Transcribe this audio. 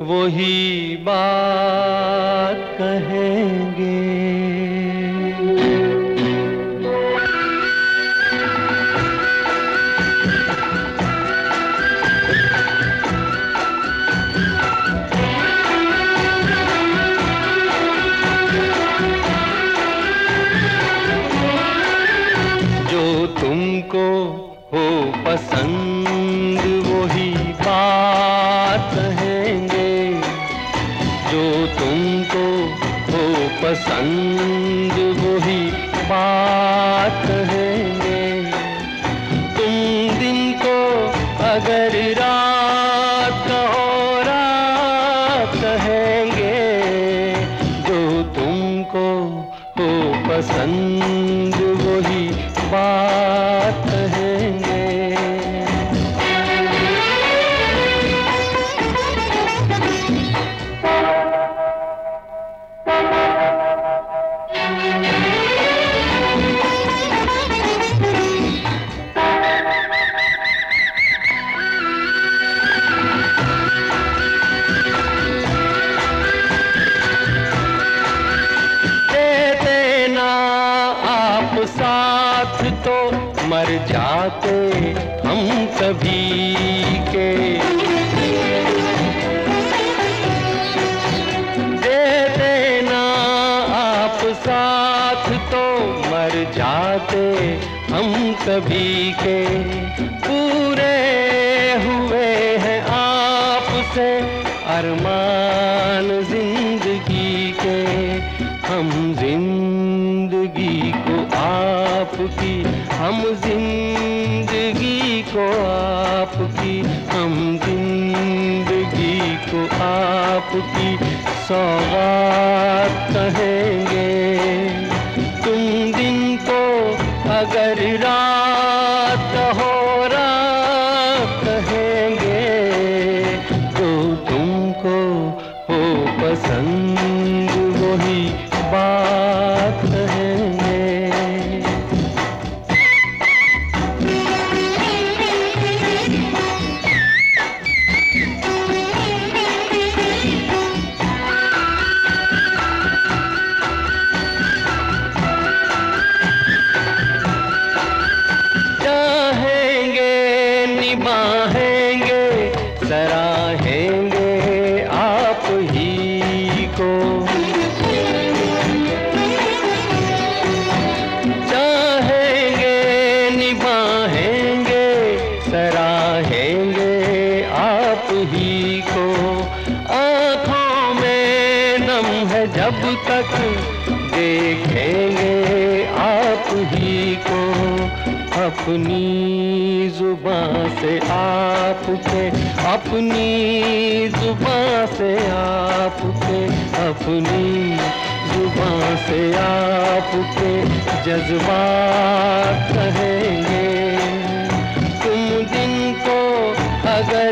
वही बात कहेंगे। जो तुमको हो पसंद तुमको हो पसंद वही बात कहेंगे तुम दिन को अगर रात कहो रात कहेंगे जो तुमको हो पसंद वही बात जाते हम कभी के। देते ना आप साथ तो मर जाते हम कभी के। पूरे हुए हैं आपसे अरमान ज़िंदगी के। हम ज़िंदगी को आपकी, हम ज़िंदगी को आपकी, हम ज़िंदगी को आपकी सौगात कहेंगे। तुम दिन को अगर रात हो रात कहेंगे तो तुमको हो पसंद वही बात में है जब तक देखेंगे आप ही को अपनी ज़ुबान से आपके, अपनी ज़ुबान से आपके, अपनी ज़ुबान से आपके जज्बात कहेंगे। तुम दिन को अगर